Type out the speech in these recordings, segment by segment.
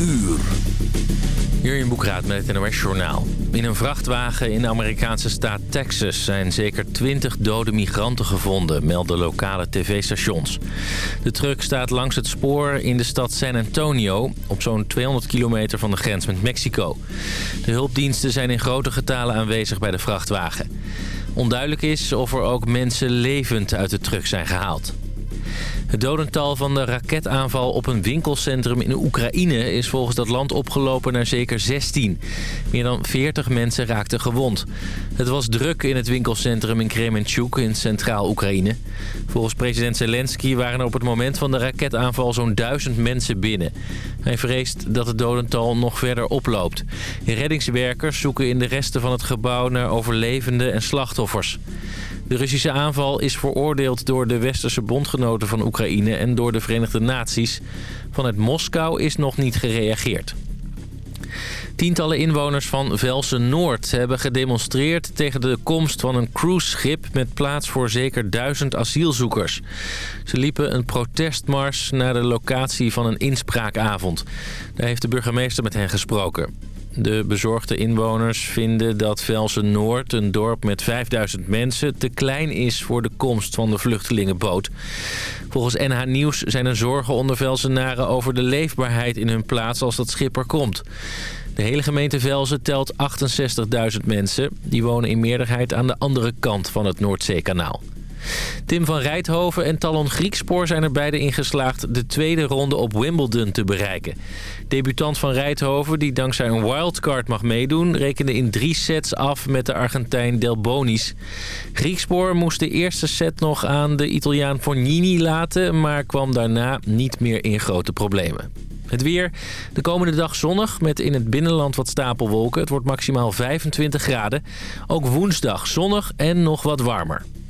uur. in Boekraad met het NOS Journaal. In een vrachtwagen in de Amerikaanse staat Texas zijn zeker 20 dode migranten gevonden, melden lokale tv-stations. De truck staat langs het spoor in de stad San Antonio, op zo'n 200 kilometer van de grens met Mexico. De hulpdiensten zijn in grote getalen aanwezig bij de vrachtwagen. Onduidelijk is of er ook mensen levend uit de truck zijn gehaald. Het dodental van de raketaanval op een winkelcentrum in Oekraïne... is volgens dat land opgelopen naar zeker 16. Meer dan 40 mensen raakten gewond. Het was druk in het winkelcentrum in Kremenchuk in centraal Oekraïne. Volgens president Zelensky waren er op het moment van de raketaanval... zo'n duizend mensen binnen. Hij vreest dat het dodental nog verder oploopt. Reddingswerkers zoeken in de resten van het gebouw naar overlevenden en slachtoffers. De Russische aanval is veroordeeld door de westerse bondgenoten van Oekraïne en door de Verenigde Naties. Vanuit Moskou is nog niet gereageerd. Tientallen inwoners van Velsen Noord hebben gedemonstreerd tegen de komst van een cruiseschip met plaats voor zeker duizend asielzoekers. Ze liepen een protestmars naar de locatie van een inspraakavond. Daar heeft de burgemeester met hen gesproken. De bezorgde inwoners vinden dat Velsen Noord, een dorp met 5000 mensen... te klein is voor de komst van de vluchtelingenboot. Volgens NH Nieuws zijn er zorgen onder Velsenaren over de leefbaarheid in hun plaats als dat schip er komt. De hele gemeente Velzen telt 68.000 mensen. Die wonen in meerderheid aan de andere kant van het Noordzeekanaal. Tim van Rijthoven en Talon Griekspoor zijn er beide in geslaagd de tweede ronde op Wimbledon te bereiken. Debutant van Rijthoven, die dankzij een wildcard mag meedoen, rekende in drie sets af met de Argentijn Del Bonis. Griekspoor moest de eerste set nog aan de Italiaan Fognini laten, maar kwam daarna niet meer in grote problemen. Het weer. De komende dag zonnig met in het binnenland wat stapelwolken. Het wordt maximaal 25 graden. Ook woensdag zonnig en nog wat warmer.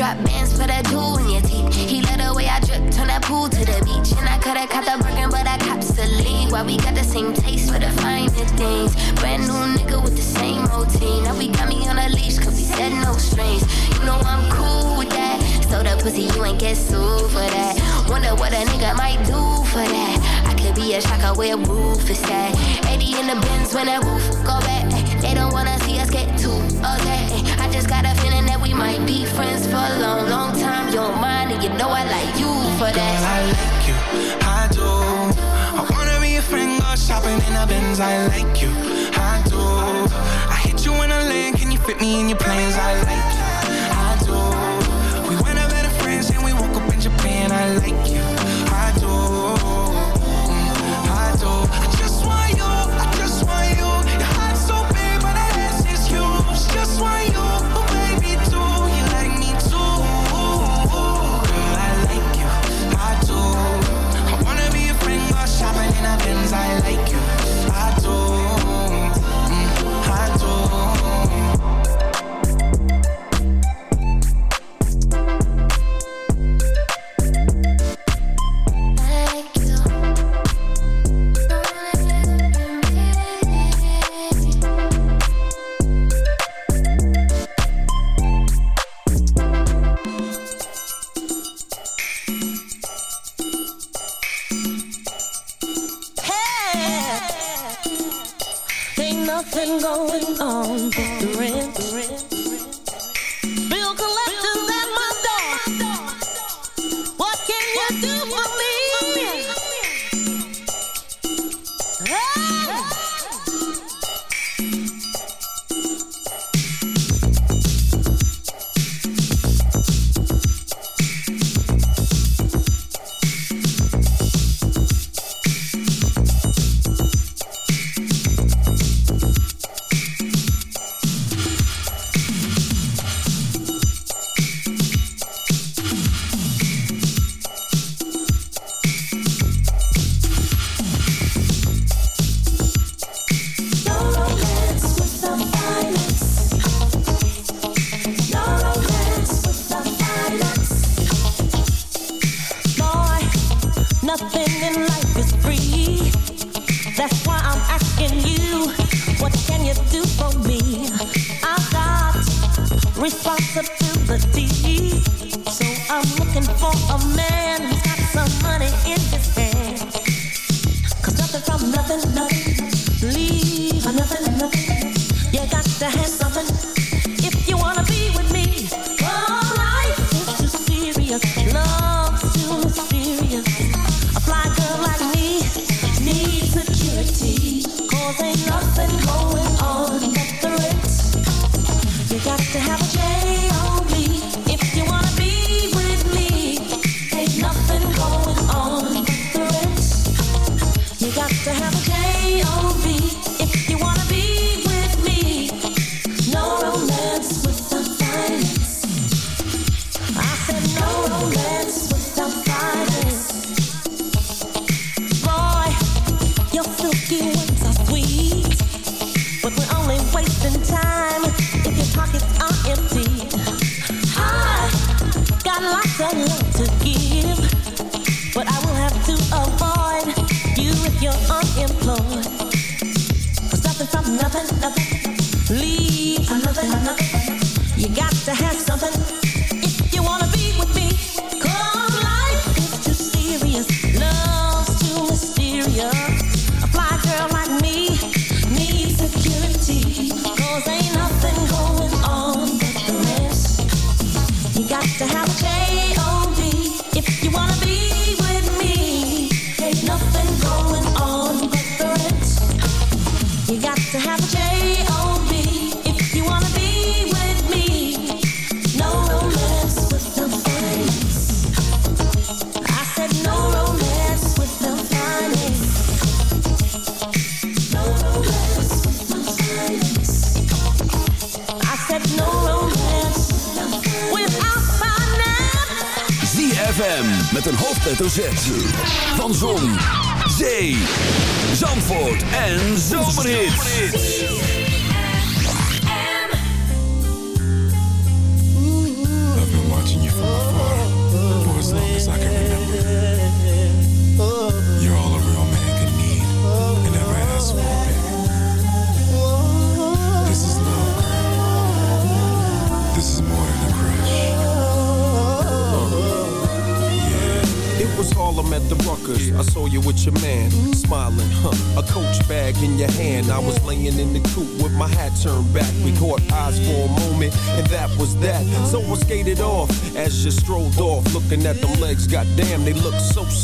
Drop bands for that tool in your teeth. He let the way I dripped, turn that pool to the beach. And I coulda caught the Birkin, but I cops the lead. Why we got the same taste for the finer things? Brand new nigga with the same routine. Now we got me on a leash, cause we said no strings. You know I'm cool with that. So the pussy, you ain't get sued for that. Wonder what a nigga might do for that. I could be a shocker where roof is at. 80 in the bins when that roof go back. They don't wanna see us get too okay. I just gotta feel we might be friends for a long, long time. You're mine, and you know I like you for that. Girl, I like you, I do. I wanna be your friend, go shopping in the Benz. I like you, I do. I hit you in a land, can you fit me in your plans? I like you, I do. We went out better friends, and we woke up in Japan. I like you. Hoofdletter.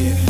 Yeah.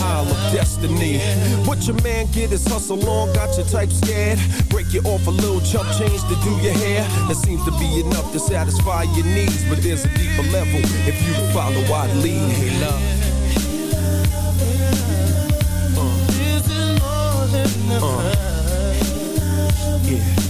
aisle of destiny. What your man get is hustle on, got your type scared. Break you off a little chump change to do your hair. That seems to be enough to satisfy your needs, but there's a deeper level. If you follow, I'd lead. Hey, love. A Uh. Yeah.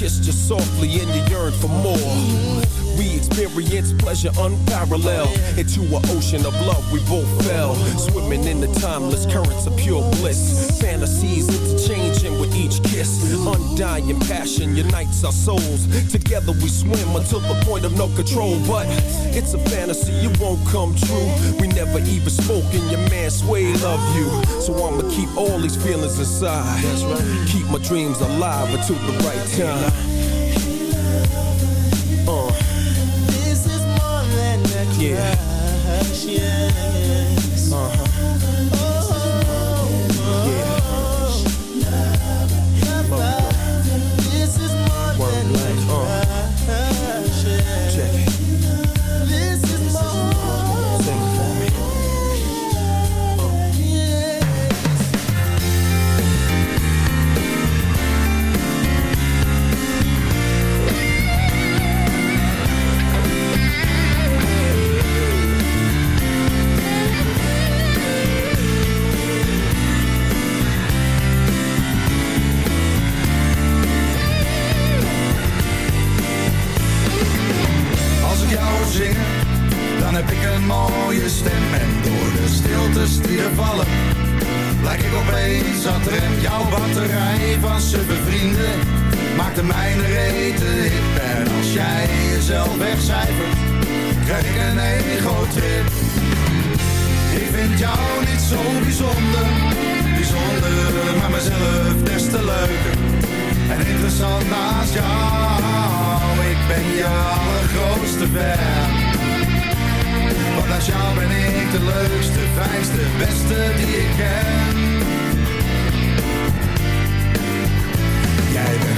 kissed you softly, and you yearned for more. We experienced pleasure unparalleled. Into an ocean of love, we both fell. Swimming in the timeless currents of pure bliss. Fantasies interchanging with each kiss. Undying passion unites our souls. Together we swim until the point of no control. But it's a fantasy, it won't come true. We never even spoke, and your man Sway love you. So I'ma keep all these feelings inside. Keep my dreams alive until the right time. Uh. This is more than a Yeah. Het rem. Jouw batterij van suffe vrienden maakt de mijne rete hip. En als jij jezelf wegcijfert, krijg ik een ego-trip. Ik vind jou niet zo bijzonder, bijzonder, maar mezelf des te leuker. En interessant naast jou, ik ben je allergrootste fan. Want naast jou ben ik de leukste, fijnste, beste die ik ken.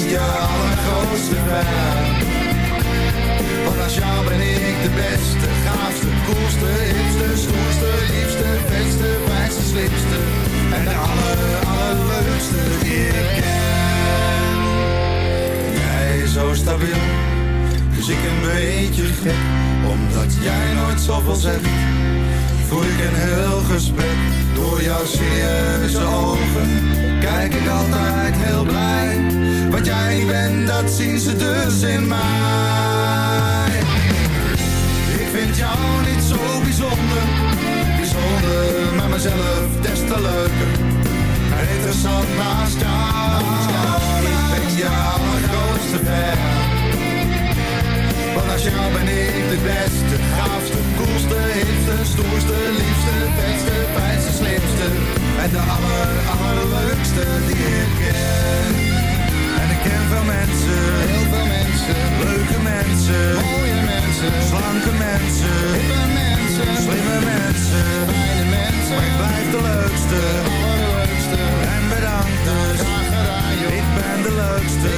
je allergrootste fan. Want als jou ben ik de beste, gaafste, koelste, hipste, stoerste, liefste, beste, fijnste, slimste. En de aller, allerleukste die ik ken. Jij zo stabiel, dus ik een beetje gek. Omdat jij nooit zoveel zegt, voer ik een heel gesprek. Door jouw serieuze ogen, kijk ik altijd heel blij. Wat jij bent, dat zien ze dus in mij. Ik vind jou niet zo bijzonder, bijzonder, maar mezelf des te leuker. Interessant naast jou, ik ben je allergrootste fan. Want als jou ben ik de beste, leukste. En bedankt dus, ik ben de leukste.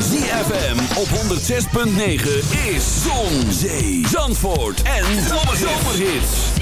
ZFM op 106.9 is Zon, Zee, Zandvoort en Zomerhits.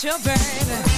Get baby.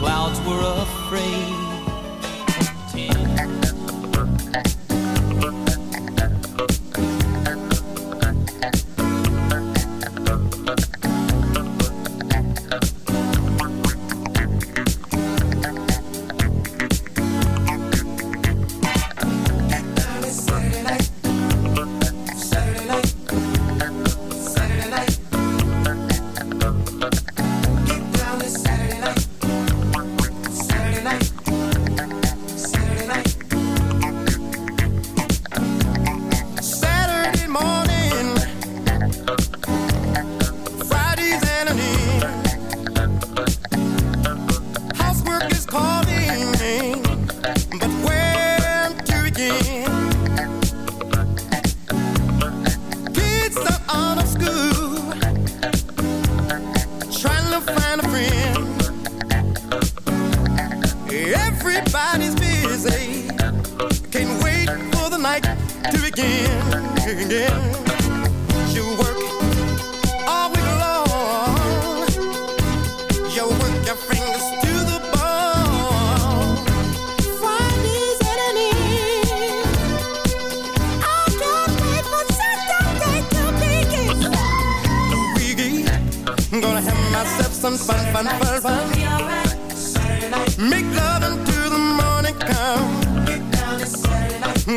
Clouds were afraid. everybody's busy. Can't wait for the night to begin. You work all week long. You work your fingers to the bone. Friday's at an end. I can't wait for Saturday to begin. Luigi, I'm gonna have myself some fun, fun, fun, fun.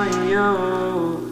on your.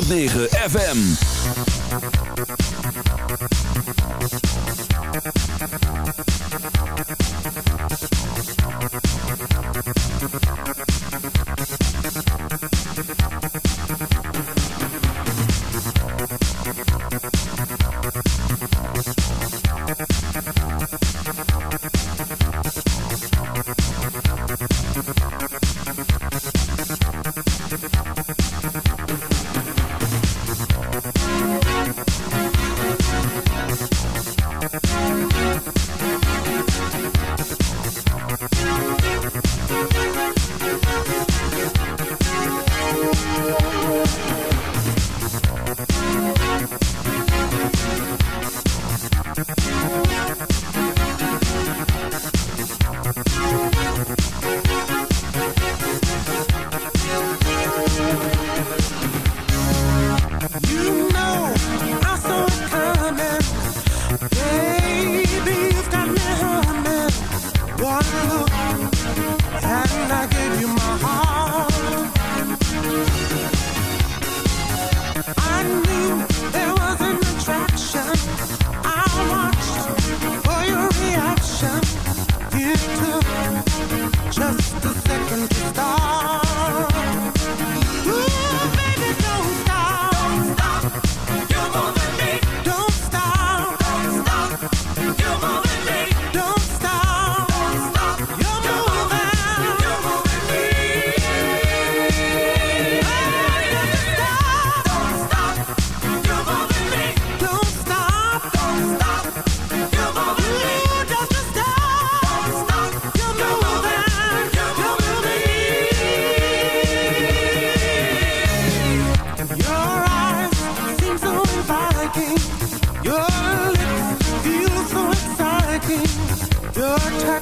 9 FM. Your lips feel so exciting. Your touch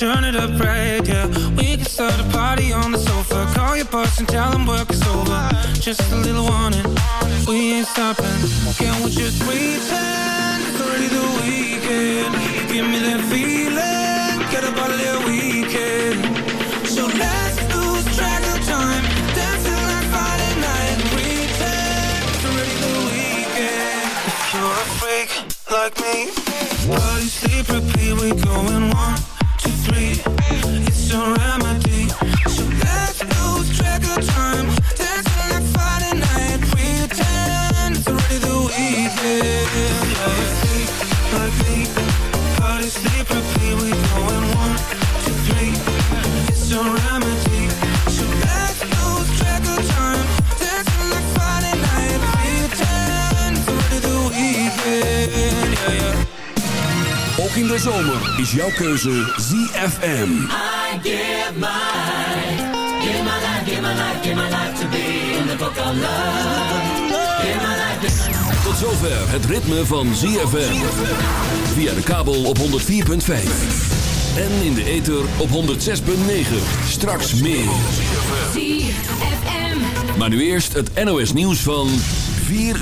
turn it up right, yeah. We can start a party on the sofa. Call your boss and tell him work is over. Just a little warning, we ain't stopping. Can we just pretend it's already the weekend? Give me that feeling, get up out of weekend. So let's lose track of time. Dancing like Friday night. Pretend it's already the weekend. If you're a freak like me, body sleep repeat. We going one, zomer is jouw keuze ZFM. I give my, give my life, give my life, give my life to be in the book of love. Give my life, give my life. Tot zover het ritme van ZFM. Via de kabel op 104.5. En in de ether op 106.9. Straks meer. ZFM. Maar nu eerst het NOS nieuws van 4